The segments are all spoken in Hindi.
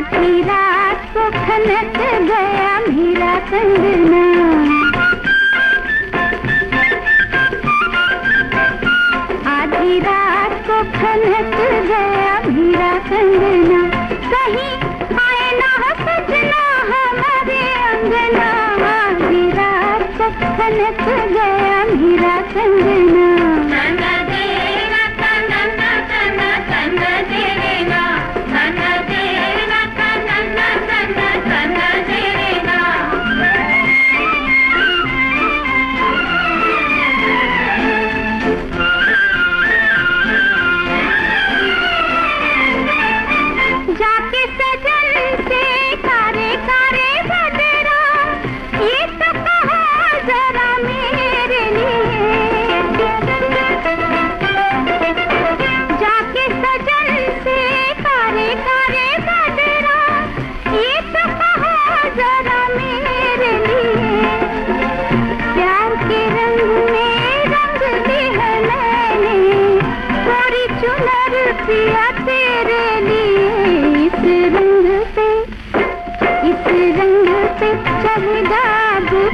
आधी रात को खनक गया मेरा कंगना आधी रात को खनक गया मेरा कंगना कहीं आए ना सजना हमारे अंगना। आधी रात को खनक गया मेरा कंगना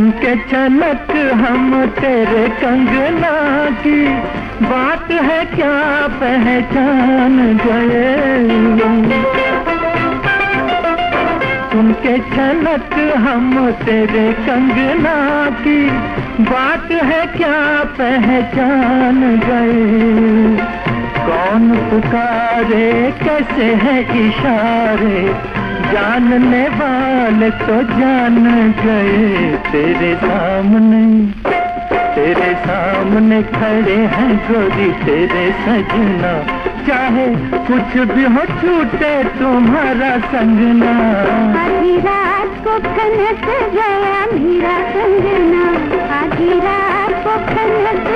सुन के चनक हम तेरे कंगना की। बात है क्या पहचान गए? सुन के हम तेरे कंगना की। बात है क्या पहचान गए? कौन पुकारे, कैसे है इशारे? जानने वाले तो जान गए तेरे सामने। तेरे सामने खड़े हैं गोरी तेरे सजना। चाहे कुछ भी हो छूटे तुम्हारा संगना आधी रात को खनक गया मेरा कंगना आधी रात को खनक